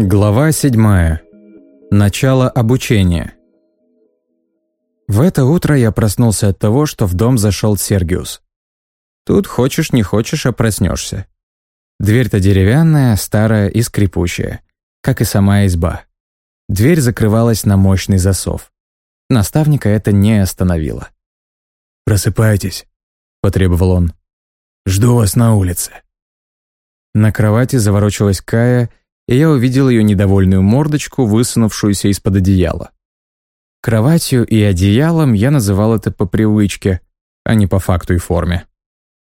Глава 7. Начало обучения. В это утро я проснулся от того, что в дом зашел Сергиус. Тут хочешь не хочешь, а проснешься. Дверь-то деревянная, старая и скрипучая, как и сама изба. Дверь закрывалась на мощный засов. Наставника это не остановило. «Просыпайтесь», — потребовал он. «Жду вас на улице». На кровати заворочилась Кая и я увидел ее недовольную мордочку, высунувшуюся из-под одеяла. Кроватью и одеялом я называл это по привычке, а не по факту и форме.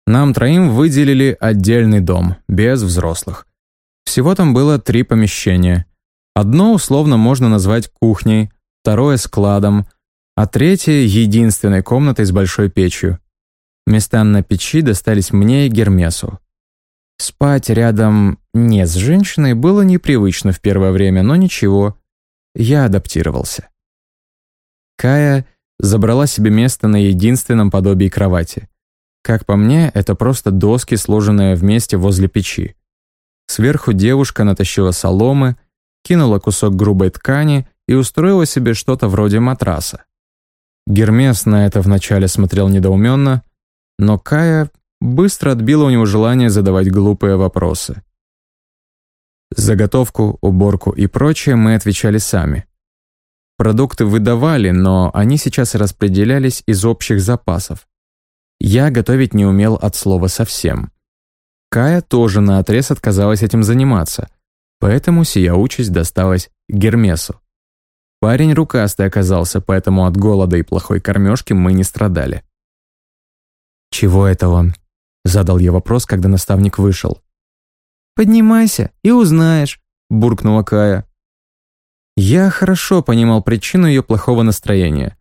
Нам троим выделили отдельный дом, без взрослых. Всего там было три помещения. Одно условно можно назвать кухней, второе — складом, а третье — единственной комнатой с большой печью. Места на печи достались мне и Гермесу. Спать рядом не с женщиной было непривычно в первое время, но ничего, я адаптировался. Кая забрала себе место на единственном подобии кровати. Как по мне, это просто доски, сложенные вместе возле печи. Сверху девушка натащила соломы, кинула кусок грубой ткани и устроила себе что-то вроде матраса. Гермес на это вначале смотрел недоуменно, но Кая быстро отбило у него желание задавать глупые вопросы. Заготовку, уборку и прочее мы отвечали сами. Продукты выдавали, но они сейчас распределялись из общих запасов. Я готовить не умел от слова совсем. Кая тоже наотрез отказалась этим заниматься, поэтому сия участь досталась Гермесу. Парень рукастый оказался, поэтому от голода и плохой кормежки мы не страдали. «Чего это он?» Задал я вопрос, когда наставник вышел. «Поднимайся и узнаешь», — буркнула Кая. Я хорошо понимал причину ее плохого настроения.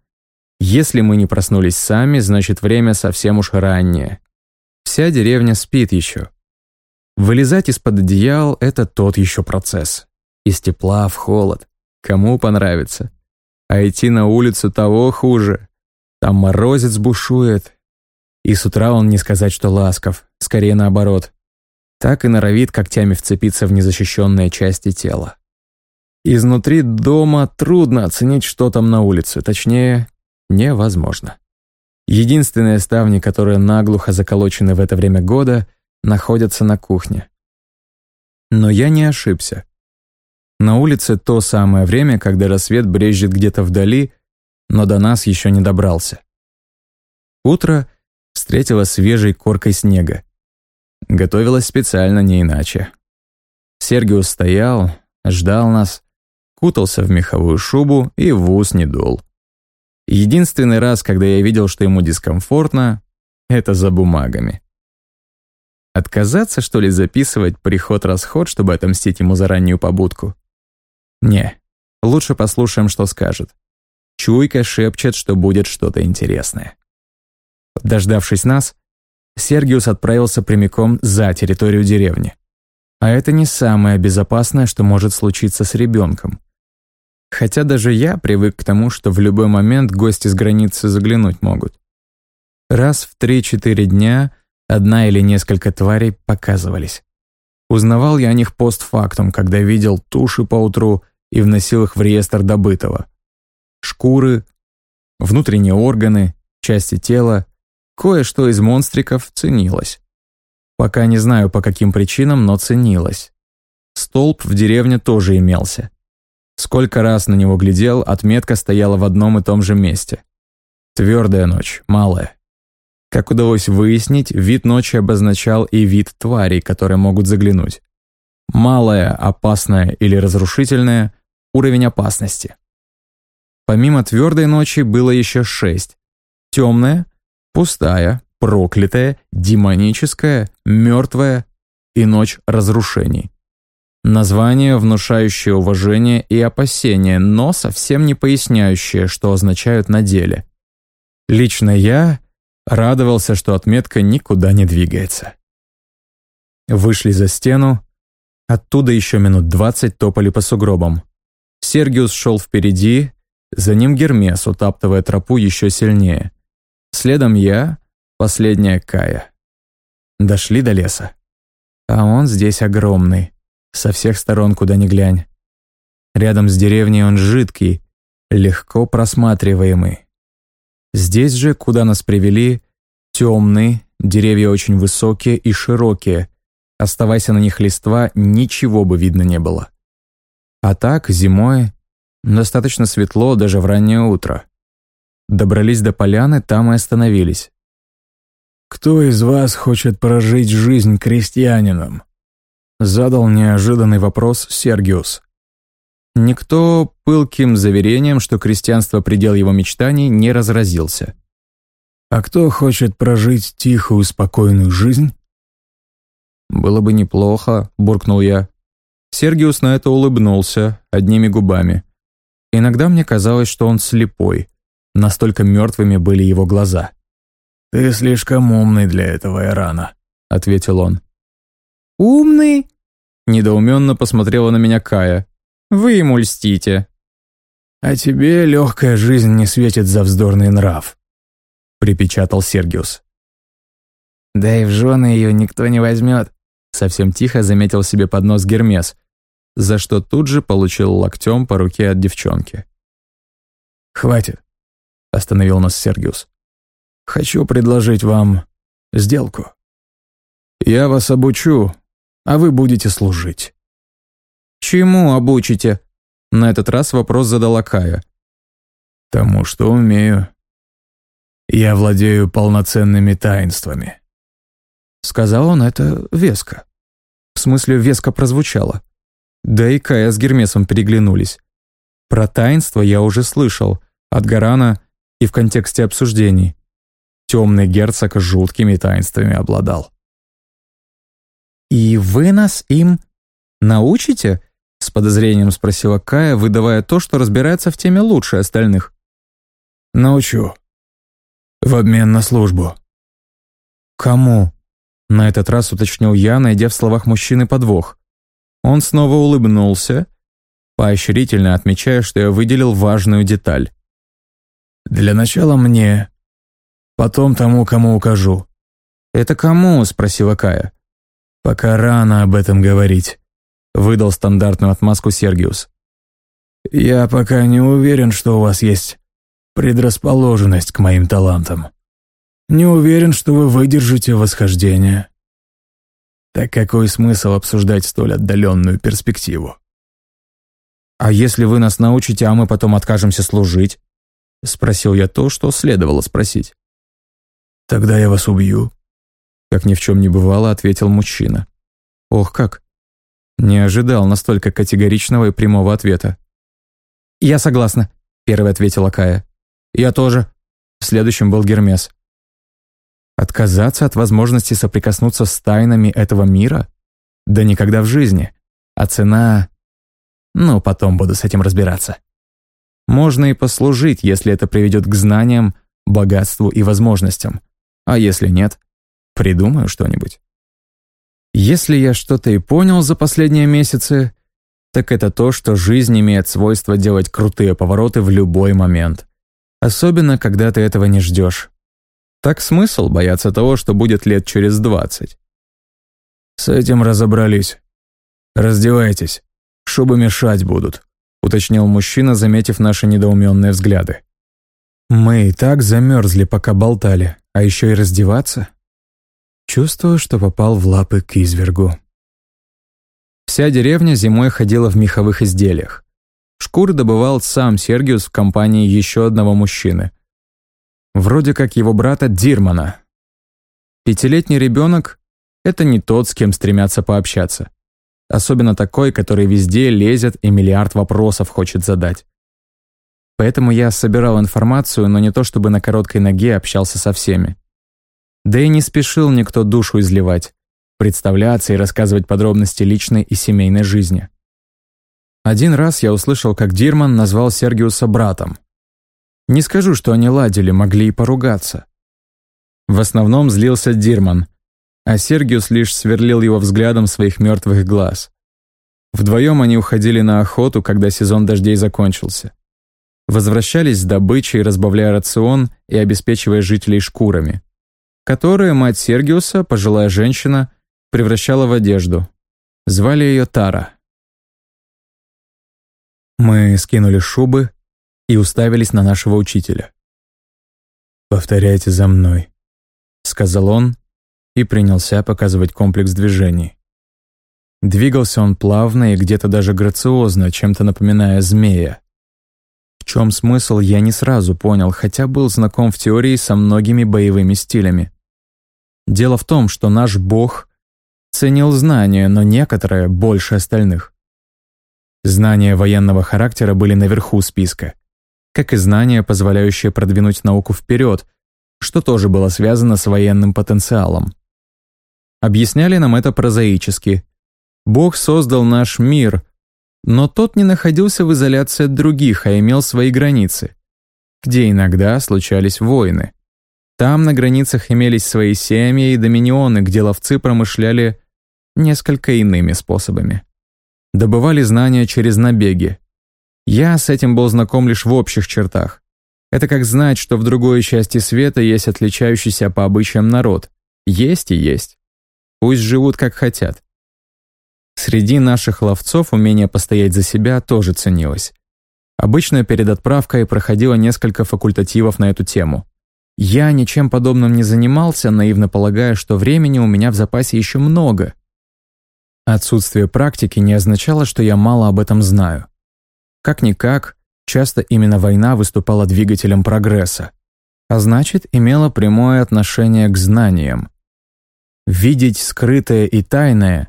Если мы не проснулись сами, значит время совсем уж раннее. Вся деревня спит еще. Вылезать из-под одеял — это тот еще процесс. Из тепла в холод. Кому понравится. А идти на улицу того хуже. Там морозец бушует, и с утра он не сказать, что ласков, скорее наоборот. Так и норовит когтями вцепиться в незащищенные части тела. Изнутри дома трудно оценить, что там на улице, точнее, невозможно. Единственные ставни, которые наглухо заколочены в это время года, находятся на кухне. Но я не ошибся. На улице то самое время, когда рассвет брежет где-то вдали, но до нас еще не добрался. Утро — встретила свежей коркой снега. Готовилась специально не иначе. Сергиус стоял, ждал нас, кутался в меховую шубу и в ус не дул. Единственный раз, когда я видел, что ему дискомфортно, это за бумагами. Отказаться, что ли, записывать приход-расход, чтобы отомстить ему за раннюю побудку? Не, лучше послушаем, что скажет. Чуйка шепчет, что будет что-то интересное. Дождавшись нас, Сергиус отправился прямиком за территорию деревни. А это не самое безопасное, что может случиться с ребенком. Хотя даже я привык к тому, что в любой момент гости с границы заглянуть могут. Раз в 3-4 дня одна или несколько тварей показывались. Узнавал я о них постфактум, когда видел туши поутру и вносил их в реестр добытого. Шкуры, внутренние органы, части тела Кое-что из монстриков ценилось. Пока не знаю по каким причинам, но ценилось. Столб в деревне тоже имелся. Сколько раз на него глядел, отметка стояла в одном и том же месте. Твердая ночь, малая. Как удалось выяснить, вид ночи обозначал и вид тварей, которые могут заглянуть. Малая, опасная или разрушительная – уровень опасности. Помимо твердой ночи было еще шесть. Темная – Пустая, проклятая, демоническая, мертвая и ночь разрушений. Название, внушающее уважение и опасение, но совсем не поясняющее, что означают на деле. Лично я радовался, что отметка никуда не двигается. Вышли за стену, оттуда еще минут двадцать топали по сугробам. Сергиус шел впереди, за ним Гермес, утаптывая тропу еще сильнее. Следом я, последняя Кая. Дошли до леса. А он здесь огромный. Со всех сторон, куда ни глянь. Рядом с деревней он жидкий, легко просматриваемый. Здесь же, куда нас привели, темный, деревья очень высокие и широкие. Оставайся на них листва, ничего бы видно не было. А так, зимой, достаточно светло даже в раннее утро. Добрались до поляны, там и остановились. «Кто из вас хочет прожить жизнь крестьянином?» Задал неожиданный вопрос Сергиус. Никто пылким заверением, что крестьянство предел его мечтаний, не разразился. «А кто хочет прожить тихую, спокойную жизнь?» «Было бы неплохо», — буркнул я. Сергиус на это улыбнулся, одними губами. Иногда мне казалось, что он слепой. Настолько мертвыми были его глаза. «Ты слишком умный для этого, Ирана», — ответил он. «Умный?» — недоуменно посмотрела на меня Кая. «Вы ему льстите». «А тебе легкая жизнь не светит за вздорный нрав», — припечатал Сергиус. «Да и в жены ее никто не возьмет», — совсем тихо заметил себе под нос Гермес, за что тут же получил локтем по руке от девчонки. «Хватит», — остановил нас Сергиус. Хочу предложить вам сделку. Я вас обучу, а вы будете служить». «Чему обучите?» На этот раз вопрос задала Кая. «Тому, что умею. Я владею полноценными таинствами». Сказал он это веско. В смысле, веско прозвучало. Да и Кая с Гермесом переглянулись. Про таинство я уже слышал, от Гарана и в контексте обсуждений. Темный герцог жуткими таинствами обладал. «И вы нас им научите?» — с подозрением спросила Кая, выдавая то, что разбирается в теме лучше остальных. «Научу. В обмен на службу». «Кому?» — на этот раз уточнил я, найдя в словах мужчины подвох. Он снова улыбнулся, поощрительно отмечая, что я выделил важную деталь. «Для начала мне, Потом тому, кому укажу». «Это кому?» — спросила Кая. «Пока рано об этом говорить», — выдал стандартную отмазку Сергиус. «Я пока не уверен, что у вас есть предрасположенность к моим талантам. Не уверен, что вы выдержите восхождение. Так какой смысл обсуждать столь отдаленную перспективу?» «А если вы нас научите, а мы потом откажемся служить?» — спросил я то, что следовало спросить. «Тогда я вас убью», — как ни в чем не бывало, ответил мужчина. «Ох как!» Не ожидал настолько категоричного и прямого ответа. «Я согласна», — первой ответила Кая. «Я тоже». Следующим был Гермес. Отказаться от возможности соприкоснуться с тайнами этого мира? Да никогда в жизни. А цена... Ну, потом буду с этим разбираться. Можно и послужить, если это приведет к знаниям, богатству и возможностям. А если нет, придумаю что-нибудь. Если я что-то и понял за последние месяцы, так это то, что жизнь имеет свойство делать крутые повороты в любой момент. Особенно, когда ты этого не ждешь. Так смысл бояться того, что будет лет через двадцать. «С этим разобрались. Раздевайтесь. Шубы мешать будут», уточнил мужчина, заметив наши недоуменные взгляды. Мы и так замерзли, пока болтали а еще и раздеваться? Чувствую, что попал в лапы к извергу. Вся деревня зимой ходила в меховых изделиях. Шкуры добывал сам Сергиус в компании еще одного мужчины. Вроде как его брата Дирмана. Пятилетний ребенок — это не тот, с кем стремятся пообщаться. Особенно такой, который везде лезет и миллиард вопросов хочет задать. Поэтому я собирал информацию, но не то чтобы на короткой ноге общался со всеми. Да и не спешил никто душу изливать, представляться и рассказывать подробности личной и семейной жизни. Один раз я услышал, как Дирман назвал Сергиуса братом. Не скажу, что они ладили, могли и поругаться. В основном злился Дирман, а Сергиус лишь сверлил его взглядом своих мертвых глаз. Вдвоем они уходили на охоту, когда сезон дождей закончился возвращались с добычей, разбавляя рацион и обеспечивая жителей шкурами, которые мать Сергиуса, пожилая женщина, превращала в одежду. Звали ее Тара. Мы скинули шубы и уставились на нашего учителя. «Повторяйте за мной», — сказал он и принялся показывать комплекс движений. Двигался он плавно и где-то даже грациозно, чем-то напоминая змея. В чем смысл, я не сразу понял, хотя был знаком в теории со многими боевыми стилями. Дело в том, что наш бог ценил знания, но некоторые больше остальных. Знания военного характера были наверху списка, как и знания, позволяющие продвинуть науку вперед, что тоже было связано с военным потенциалом. Объясняли нам это прозаически. Бог создал наш мир, но тот не находился в изоляции от других, а имел свои границы, где иногда случались войны. Там на границах имелись свои семьи и доминионы, где ловцы промышляли несколько иными способами. Добывали знания через набеги. Я с этим был знаком лишь в общих чертах. Это как знать, что в другой части света есть отличающийся по обычаям народ. Есть и есть. Пусть живут как хотят. Среди наших ловцов умение постоять за себя тоже ценилось. Обычно перед отправкой проходило несколько факультативов на эту тему. Я ничем подобным не занимался, наивно полагая, что времени у меня в запасе еще много. Отсутствие практики не означало, что я мало об этом знаю. Как-никак, часто именно война выступала двигателем прогресса, а значит, имела прямое отношение к знаниям. Видеть скрытое и тайное,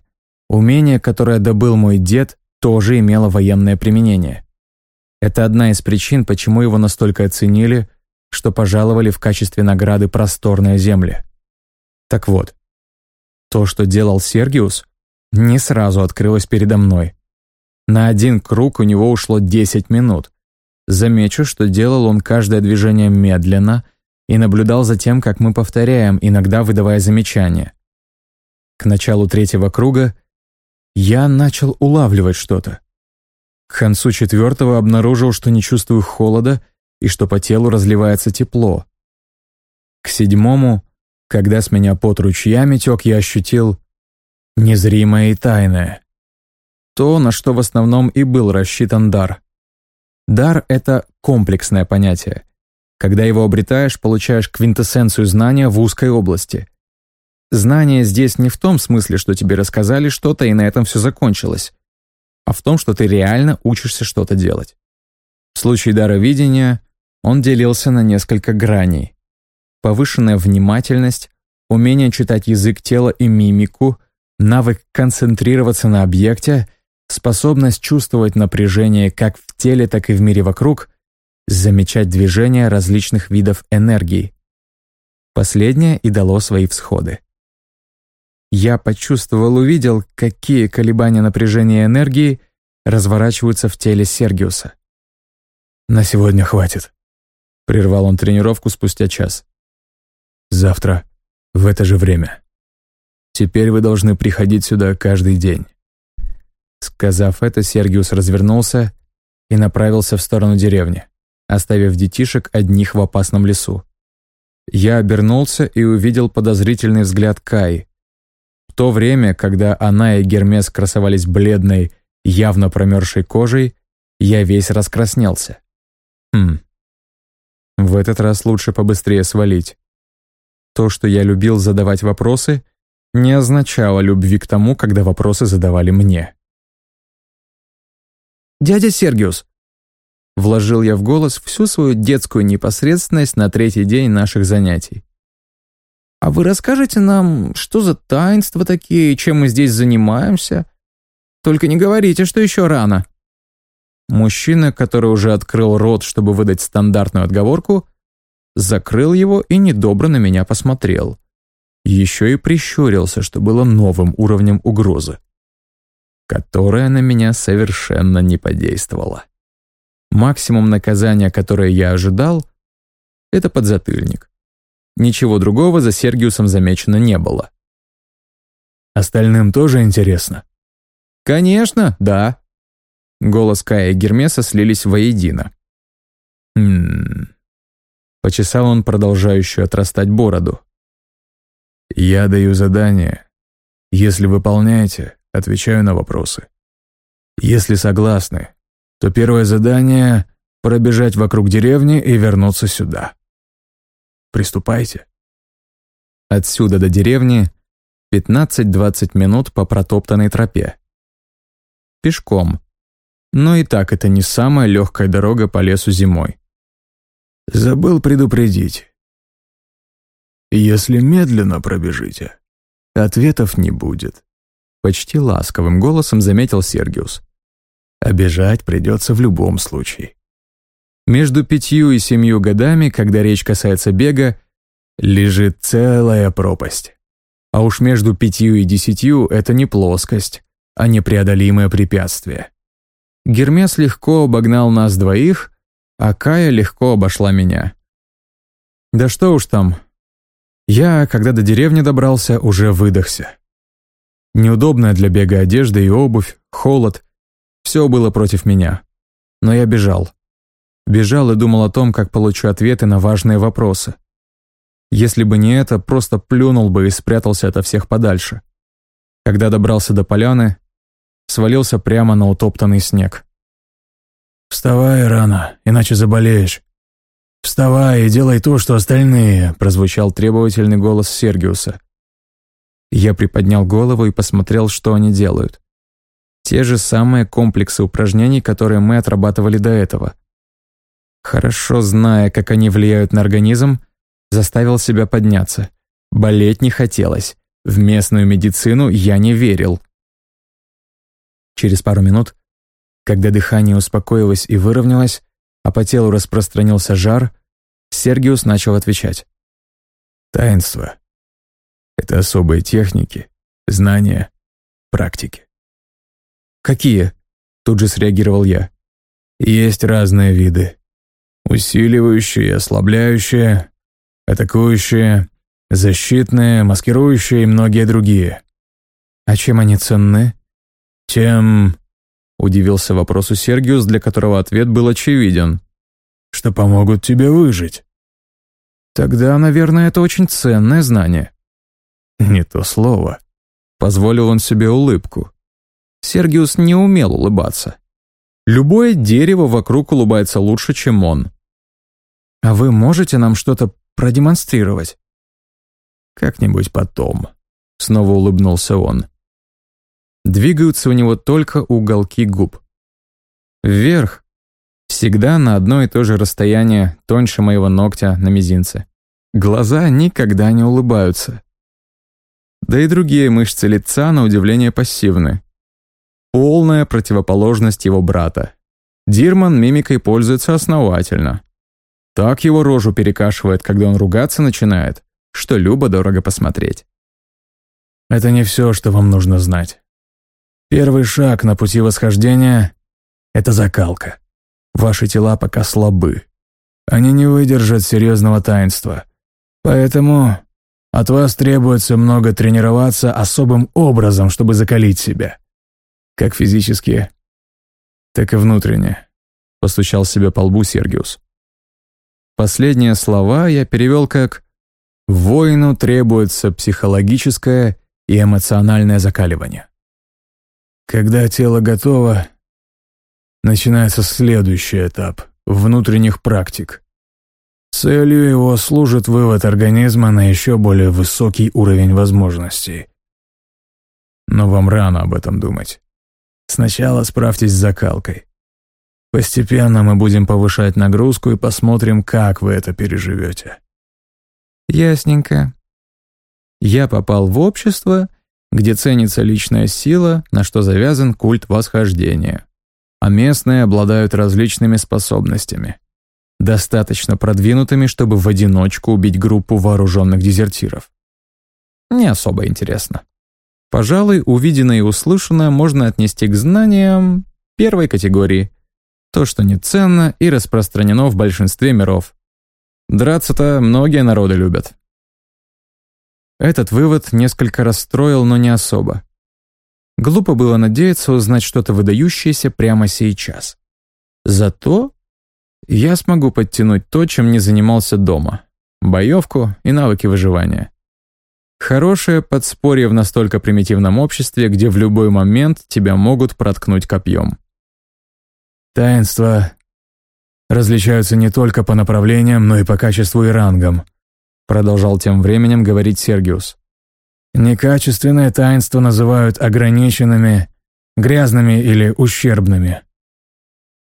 умение, которое добыл мой дед, тоже имело военное применение. Это одна из причин, почему его настолько оценили – что пожаловали в качестве награды просторные земли. Так вот, то, что делал Сергиус, не сразу открылось передо мной. На один круг у него ушло 10 минут. Замечу, что делал он каждое движение медленно и наблюдал за тем, как мы повторяем, иногда выдавая замечания. К началу третьего круга я начал улавливать что-то. К концу четвертого обнаружил, что не чувствую холода и что по телу разливается тепло. К седьмому, когда с меня пот ручьями тек, я ощутил незримое и тайное. То, на что в основном и был рассчитан дар. Дар — это комплексное понятие. Когда его обретаешь, получаешь квинтэссенцию знания в узкой области. Знание здесь не в том смысле, что тебе рассказали что-то и на этом все закончилось, а в том, что ты реально учишься что-то делать. В случае дара видения он делился на несколько граней. Повышенная внимательность, умение читать язык тела и мимику, навык концентрироваться на объекте, способность чувствовать напряжение как в теле, так и в мире вокруг, замечать движения различных видов энергии. Последнее и дало свои всходы. Я почувствовал-увидел, какие колебания напряжения энергии разворачиваются в теле Сергиуса. «На сегодня хватит», Прервал он тренировку спустя час. «Завтра, в это же время. Теперь вы должны приходить сюда каждый день». Сказав это, Сергиус развернулся и направился в сторону деревни, оставив детишек одних в опасном лесу. Я обернулся и увидел подозрительный взгляд Каи. То время, когда она и Гермес красовались бледной, явно промерзшей кожей, я весь раскраснелся. Хм, в этот раз лучше побыстрее свалить. То, что я любил задавать вопросы, не означало любви к тому, когда вопросы задавали мне. «Дядя Сергиус!» Вложил я в голос всю свою детскую непосредственность на третий день наших занятий. «А вы расскажете нам, что за таинства такие, чем мы здесь занимаемся? Только не говорите, что еще рано». Мужчина, который уже открыл рот, чтобы выдать стандартную отговорку, закрыл его и недобро на меня посмотрел. Еще и прищурился, что было новым уровнем угрозы, которая на меня совершенно не подействовала. Максимум наказания, которое я ожидал, это подзатыльник. Ничего другого за Сергиусом замечено не было. Остальным тоже интересно? Конечно, да. Голос Кая и Гермеса слились воедино. «Хм...» Почесал он продолжающую отрастать бороду. «Я даю задание. Если выполняете, отвечаю на вопросы. Если согласны, то первое задание — пробежать вокруг деревни и вернуться сюда. Приступайте. Отсюда до деревни 15-20 минут по протоптанной тропе. Пешком. Но и так это не самая легкая дорога по лесу зимой. Забыл предупредить. Если медленно пробежите, ответов не будет. Почти ласковым голосом заметил Сергиус. Обежать придется в любом случае. Между пятью и семью годами, когда речь касается бега, лежит целая пропасть. А уж между пятью и десятью это не плоскость, а непреодолимое препятствие. Гермес легко обогнал нас двоих, а Кая легко обошла меня. Да что уж там. Я, когда до деревни добрался, уже выдохся. Неудобная для бега одежда и обувь, холод. Все было против меня. Но я бежал. Бежал и думал о том, как получу ответы на важные вопросы. Если бы не это, просто плюнул бы и спрятался ото всех подальше. Когда добрался до поляны, свалился прямо на утоптанный снег. «Вставай рано, иначе заболеешь. Вставай и делай то, что остальные», прозвучал требовательный голос Сергиуса. Я приподнял голову и посмотрел, что они делают. Те же самые комплексы упражнений, которые мы отрабатывали до этого. Хорошо зная, как они влияют на организм, заставил себя подняться. Болеть не хотелось. В местную медицину я не верил. Через пару минут, когда дыхание успокоилось и выровнялось, а по телу распространился жар, Сергиус начал отвечать. «Таинство. Это особые техники, знания, практики. «Какие?» — тут же среагировал я. «Есть разные виды. Усиливающие, ослабляющие, атакующие, защитные, маскирующие и многие другие». «А чем они ценны?» «Тем...» — удивился вопросу Сергиус, для которого ответ был очевиден. «Что помогут тебе выжить». «Тогда, наверное, это очень ценное знание». Не то слово. Позволил он себе улыбку. Сергиус не умел улыбаться. Любое дерево вокруг улыбается лучше, чем он. «А вы можете нам что-то продемонстрировать?» «Как-нибудь потом», — снова улыбнулся он. Двигаются у него только уголки губ. Вверх. Всегда на одно и то же расстояние, тоньше моего ногтя на мизинце. Глаза никогда не улыбаются. Да и другие мышцы лица, на удивление, пассивны. Полная противоположность его брата. Дирман мимикой пользуется основательно. Так его рожу перекашивает, когда он ругаться начинает, что любо-дорого посмотреть. Это не все, что вам нужно знать. Первый шаг на пути восхождения — это закалка. Ваши тела пока слабы. Они не выдержат серьезного таинства. Поэтому от вас требуется много тренироваться особым образом, чтобы закалить себя. Как физически, так и внутренне. Постучал себе по лбу Сергиус. Последние слова я перевел как «Воину требуется психологическое и эмоциональное закаливание». Когда тело готово, начинается следующий этап внутренних практик. Целью его служит вывод организма на еще более высокий уровень возможностей. Но вам рано об этом думать. Сначала справьтесь с закалкой. Постепенно мы будем повышать нагрузку и посмотрим, как вы это переживете. Ясненько. Я попал в общество, где ценится личная сила, на что завязан культ восхождения. А местные обладают различными способностями достаточно продвинутыми, чтобы в одиночку убить группу вооруженных дезертиров. Не особо интересно. Пожалуй, увиденное и услышанное можно отнести к знаниям первой категории. То, что не ценно и распространено в большинстве миров. Драться-то многие народы любят. Этот вывод несколько расстроил, но не особо. Глупо было надеяться узнать что-то выдающееся прямо сейчас. Зато я смогу подтянуть то, чем не занимался дома. Боевку и навыки выживания. Хорошее подспорье в настолько примитивном обществе, где в любой момент тебя могут проткнуть копьем. Таинства различаются не только по направлениям, но и по качеству и рангам, продолжал тем временем говорить Сергиус. Некачественное таинство называют ограниченными, грязными или ущербными.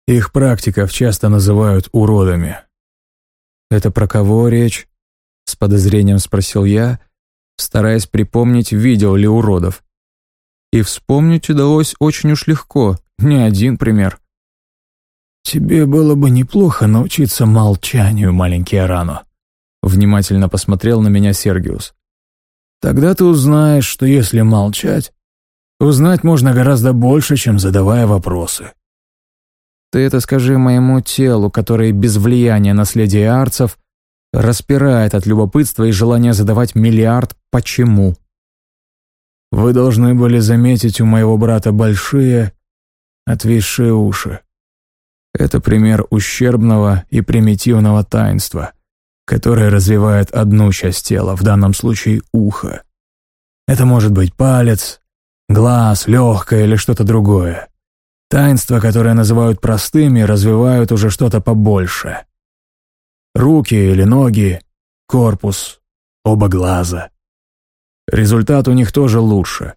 Их практиков часто называют уродами. «Это про кого речь?» — с подозрением спросил я, стараясь припомнить, видел ли уродов. И вспомнить удалось очень уж легко, не один пример. «Тебе было бы неплохо научиться молчанию, маленький Арано», — внимательно посмотрел на меня Сергиус. «Тогда ты узнаешь, что если молчать, узнать можно гораздо больше, чем задавая вопросы». «Ты это скажи моему телу, которое без влияния наследия арцев распирает от любопытства и желания задавать миллиард «почему». Вы должны были заметить у моего брата большие, отвисшие уши. Это пример ущербного и примитивного таинства, которое развивает одну часть тела, в данном случае ухо. Это может быть палец, глаз, легкое или что-то другое. Таинства, которые называют простыми, развивают уже что-то побольше. Руки или ноги, корпус, оба глаза. Результат у них тоже лучше.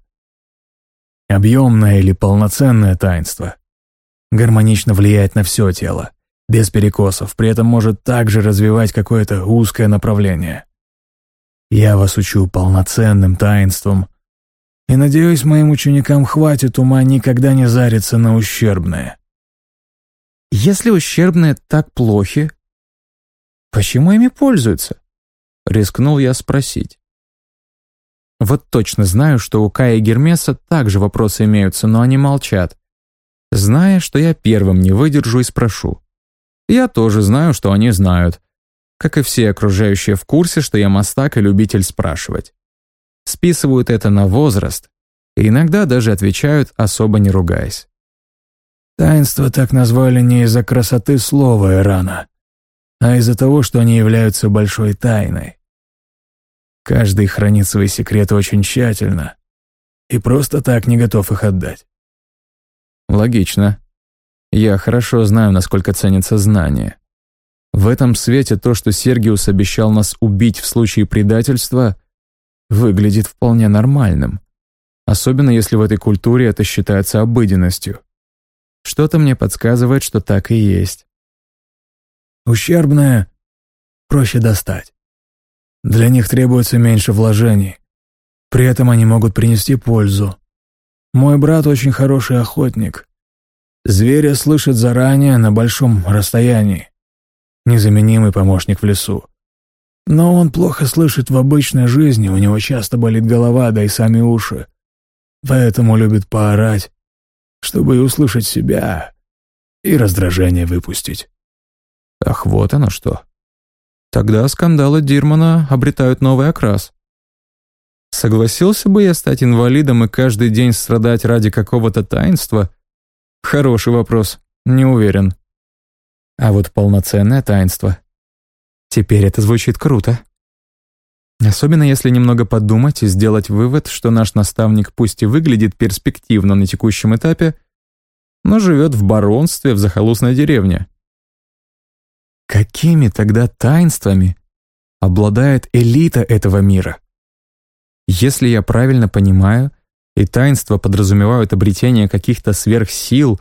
Объемное или полноценное таинство гармонично влияет на все тело, без перекосов, при этом может также развивать какое-то узкое направление. Я вас учу полноценным таинством, и, надеюсь, моим ученикам хватит ума никогда не зариться на ущербное. Если ущербные так плохи, почему ими пользуются? Рискнул я спросить. Вот точно знаю, что у Кая и Гермеса также вопросы имеются, но они молчат зная, что я первым не выдержу и спрошу. Я тоже знаю, что они знают. Как и все окружающие в курсе, что я мастак и любитель спрашивать. Списывают это на возраст и иногда даже отвечают, особо не ругаясь. Таинство так назвали не из-за красоты слова Ирана, а из-за того, что они являются большой тайной. Каждый хранит свои секреты очень тщательно и просто так не готов их отдать. Логично. Я хорошо знаю, насколько ценится знание. В этом свете то, что Сергиус обещал нас убить в случае предательства, выглядит вполне нормальным. Особенно если в этой культуре это считается обыденностью. Что-то мне подсказывает, что так и есть. Ущербное проще достать. Для них требуется меньше вложений. При этом они могут принести пользу. Мой брат очень хороший охотник. Зверя слышит заранее на большом расстоянии. Незаменимый помощник в лесу. Но он плохо слышит в обычной жизни, у него часто болит голова, да и сами уши. Поэтому любит поорать, чтобы и услышать себя, и раздражение выпустить. Ах, вот оно что. Тогда скандалы Дирмана обретают новый окрас. Согласился бы я стать инвалидом и каждый день страдать ради какого-то таинства? Хороший вопрос, не уверен. А вот полноценное таинство. Теперь это звучит круто. Особенно если немного подумать и сделать вывод, что наш наставник пусть и выглядит перспективно на текущем этапе, но живет в баронстве в захолустной деревне. Какими тогда таинствами обладает элита этого мира? Если я правильно понимаю, и таинства подразумевают обретение каких-то сверхсил,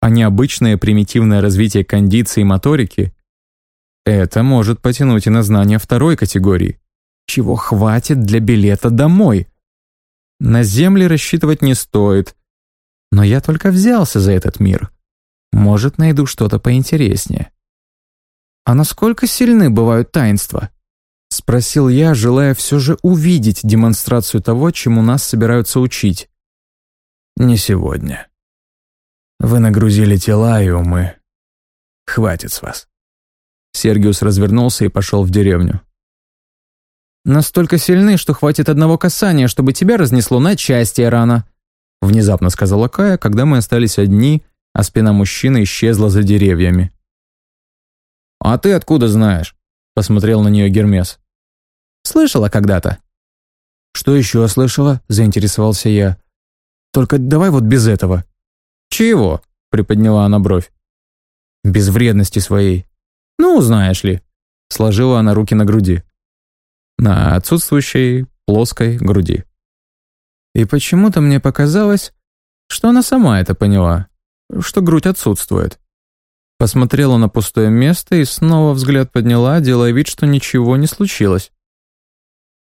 а не обычное примитивное развитие кондиции и моторики, это может потянуть и на знания второй категории, чего хватит для билета домой. На земли рассчитывать не стоит, но я только взялся за этот мир. Может, найду что-то поинтереснее. А насколько сильны бывают таинства? — спросил я, желая все же увидеть демонстрацию того, чему нас собираются учить. «Не сегодня. Вы нагрузили тела и умы. Хватит с вас». Сергиус развернулся и пошел в деревню. «Настолько сильны, что хватит одного касания, чтобы тебя разнесло на части рано», внезапно сказала Кая, когда мы остались одни, а спина мужчины исчезла за деревьями. «А ты откуда знаешь?» Посмотрел на нее Гермес. «Слышала когда-то». «Что еще слышала?» – заинтересовался я. «Только давай вот без этого». «Чего?» – приподняла она бровь. Без вредности своей. Ну, знаешь ли. Сложила она руки на груди. На отсутствующей плоской груди. И почему-то мне показалось, что она сама это поняла, что грудь отсутствует. Посмотрела на пустое место и снова взгляд подняла, делая вид, что ничего не случилось.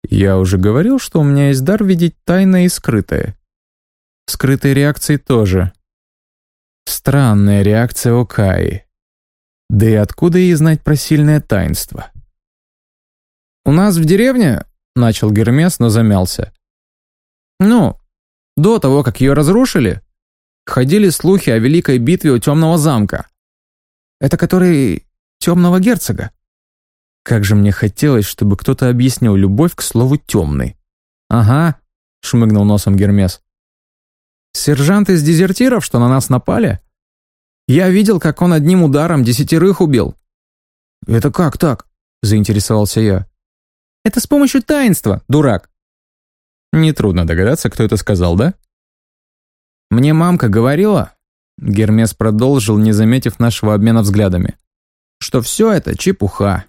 Я уже говорил, что у меня есть дар видеть тайное и скрытое. Скрытые реакции тоже. Странная реакция Окаи. Да и откуда ей знать про сильное таинство? «У нас в деревне...» — начал Гермес, но замялся. «Ну, до того, как ее разрушили, ходили слухи о великой битве у Темного замка. Это который Темного герцога. Как же мне хотелось, чтобы кто-то объяснил любовь к слову «темный». «Ага», — шмыгнул носом Гермес. «Сержант из дезертиров, что на нас напали? Я видел, как он одним ударом десятерых убил». «Это как так?» — заинтересовался я. «Это с помощью таинства, дурак». Нетрудно догадаться, кто это сказал, да? «Мне мамка говорила...» Гермес продолжил, не заметив нашего обмена взглядами. «Что все это чепуха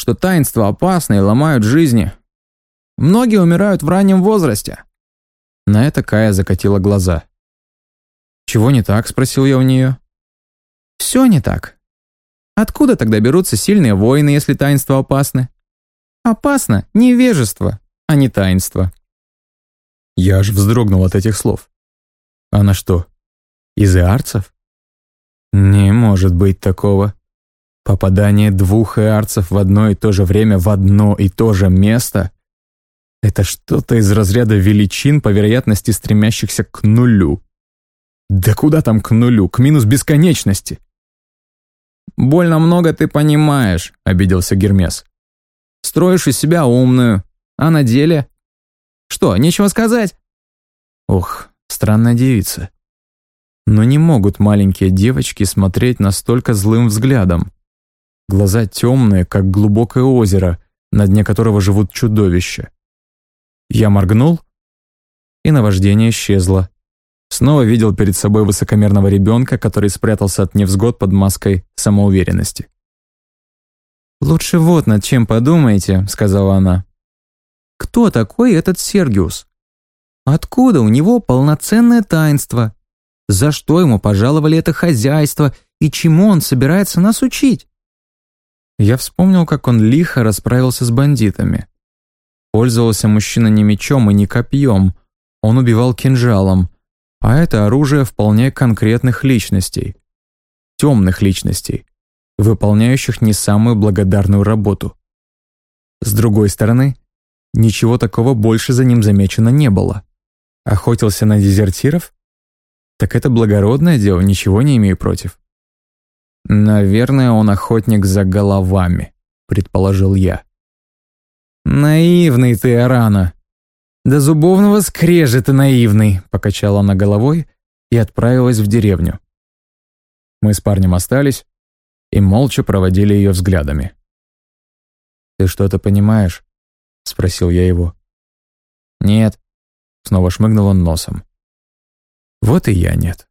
что таинства опасны и ломают жизни. Многие умирают в раннем возрасте». На это Кая закатила глаза. «Чего не так?» – спросил я у нее. «Все не так. Откуда тогда берутся сильные воины, если таинства опасны? Опасно невежество, а не таинство». Я аж вздрогнул от этих слов. «Она что, из иарцев?» «Не может быть такого. Попадание двух иарцев в одно и то же время в одно и то же место — это что-то из разряда величин, по вероятности стремящихся к нулю. Да куда там к нулю? К минус бесконечности. «Больно много ты понимаешь», — обиделся Гермес. «Строишь из себя умную, а на деле...» «Что, нечего сказать?» Ох, странная девица. Но не могут маленькие девочки смотреть настолько злым взглядом. Глаза темные, как глубокое озеро, на дне которого живут чудовища. Я моргнул, и наваждение исчезло. Снова видел перед собой высокомерного ребенка, который спрятался от невзгод под маской самоуверенности. «Лучше вот над чем подумайте», — сказала она. «Кто такой этот Сергиус? Откуда у него полноценное таинство? За что ему пожаловали это хозяйство и чему он собирается нас учить?» Я вспомнил, как он лихо расправился с бандитами. Пользовался мужчина не мечом и не копьем, он убивал кинжалом, а это оружие вполне конкретных личностей. Темных личностей, выполняющих не самую благодарную работу. С другой стороны, ничего такого больше за ним замечено не было. Охотился на дезертиров? Так это благородное дело, ничего не имею против. «Наверное, он охотник за головами», — предположил я. «Наивный ты, Арана!» «До зубовного скрежета наивный», — покачала она головой и отправилась в деревню. Мы с парнем остались и молча проводили ее взглядами. «Ты что-то понимаешь?» — спросил я его. «Нет», — снова шмыгнул он носом. «Вот и я нет».